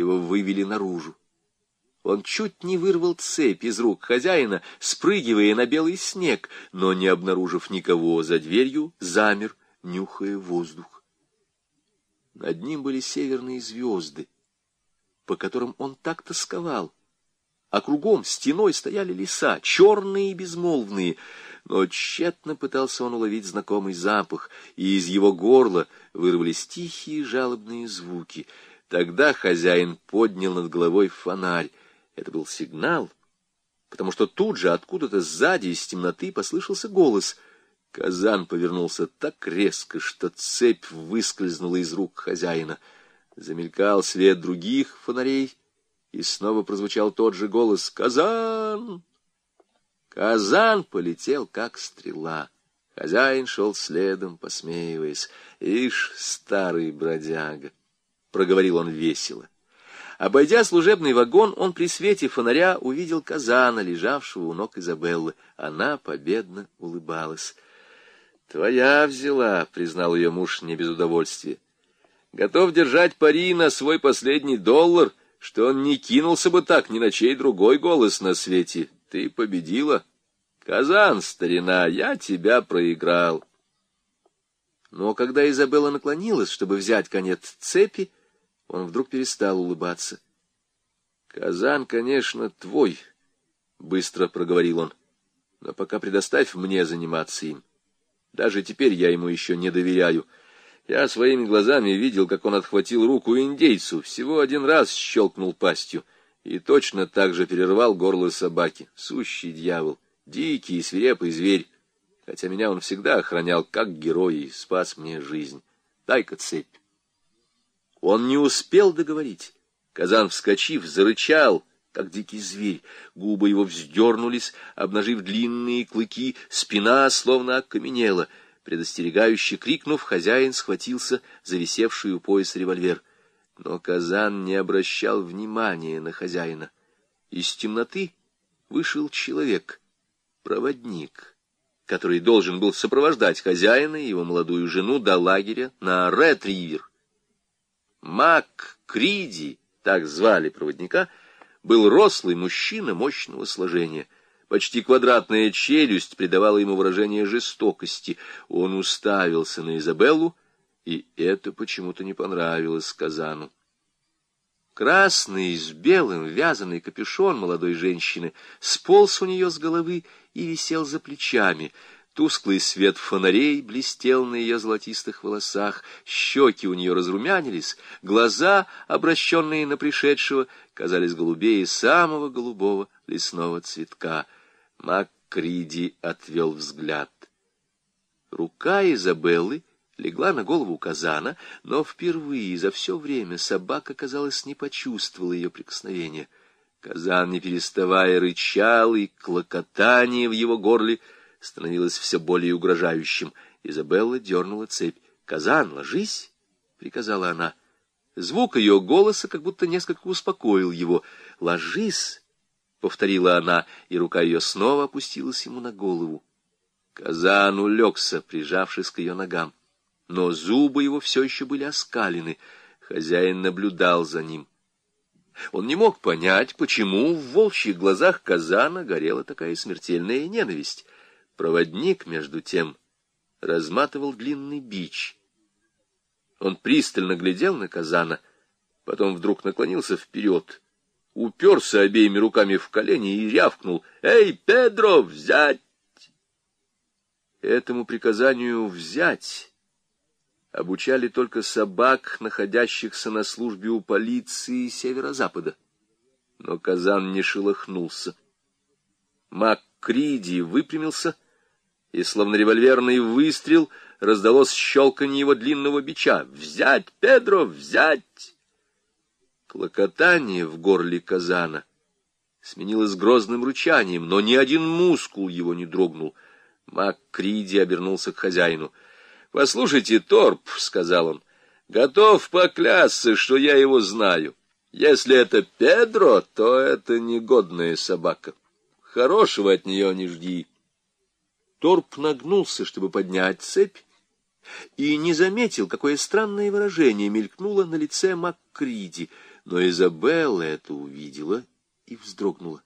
его вывели наружу. Он чуть не вырвал цепь из рук хозяина, спрыгивая на белый снег, но, не обнаружив никого за дверью, замер, нюхая воздух. Над ним были северные звезды, по которым он так тосковал, а кругом стеной стояли леса, черные и безмолвные, но тщетно пытался он уловить знакомый запах, и из его горла вырвались тихие жалобные звуки. Тогда хозяин поднял над головой фонарь, это был сигнал, потому что тут же откуда-то сзади из темноты послышался голос. Казан повернулся так резко, что цепь выскользнула из рук хозяина. Замелькал свет других фонарей, и снова прозвучал тот же голос «Казан!». Казан полетел, как стрела. Хозяин шел следом, посмеиваясь. «Ишь, старый бродяга!» — проговорил он весело. Обойдя служебный вагон, он при свете фонаря увидел казана, лежавшего у ног Изабеллы. Она победно улыбалась. «Твоя взяла», — признал ее муж не без удовольствия. «Готов держать пари на свой последний доллар, что он не кинулся бы так ни на чей другой голос на свете. Ты победила. Казан, старина, я тебя проиграл». Но когда Изабелла наклонилась, чтобы взять конец цепи, он вдруг перестал улыбаться. «Казан, конечно, твой», — быстро проговорил он, — «но пока предоставь мне заниматься им. Даже теперь я ему еще не доверяю. Я своими глазами видел, как он отхватил руку индейцу, всего один раз щелкнул пастью и точно так же перервал горло собаки. Сущий дьявол, дикий и свирепый зверь, хотя меня он всегда охранял как герой и спас мне жизнь. Дай-ка цепь». Он не успел договорить. Казан, вскочив, зарычал, как дикий зверь. Губы его вздернулись, обнажив длинные клыки, спина словно окаменела. Предостерегающе крикнув, хозяин схватился за висевший у пояса револьвер. Но Казан не обращал внимания на хозяина. Из темноты вышел человек, проводник, который должен был сопровождать хозяина и его молодую жену до лагеря на Ретривер. Мак Криди, так звали проводника, был рослый мужчина мощного сложения. Почти квадратная челюсть придавала ему выражение жестокости. Он уставился на Изабеллу, и это почему-то не понравилось Казану. Красный с белым вязаный капюшон молодой женщины сполз у нее с головы и висел за плечами — Тусклый свет фонарей блестел на ее золотистых волосах, щеки у нее разрумянились, глаза, обращенные на пришедшего, казались голубее самого голубого лесного цветка. Маккриди отвел взгляд. Рука Изабеллы легла на голову казана, но впервые за все время собака, казалось, не почувствовала ее прикосновения. Казан, не переставая, рычал, и клокотание в его горле — становилось все более угрожающим. Изабелла дернула цепь. «Казан, ложись!» — приказала она. Звук ее голоса как будто несколько успокоил его. «Ложись!» — повторила она, и рука ее снова опустилась ему на голову. Казан улегся, прижавшись к ее ногам. Но зубы его все еще были оскалены. Хозяин наблюдал за ним. Он не мог понять, почему в волчьих глазах Казана горела такая смертельная ненависть. Проводник, между тем, разматывал длинный бич. Он пристально глядел на Казана, потом вдруг наклонился вперед, уперся обеими руками в колени и рявкнул «Эй, Педро, взять!» Этому приказанию «взять» обучали только собак, находящихся на службе у полиции северо-запада. Но Казан не шелохнулся. Мак Криди выпрямился — и, словно револьверный выстрел, раздалось щелканье его длинного бича. «Взять, Педро, взять!» Клокотание в горле казана сменилось грозным рычанием, но ни один мускул его не дрогнул. Маккриди обернулся к хозяину. «Послушайте, Торп», — сказал он, — «готов поклясться, что я его знаю. Если это Педро, то это негодная собака. Хорошего от нее не жди». Торп нагнулся, чтобы поднять цепь, и не заметил, какое странное выражение мелькнуло на лице Маккриди. Но Изабелла это увидела и вздрогнула.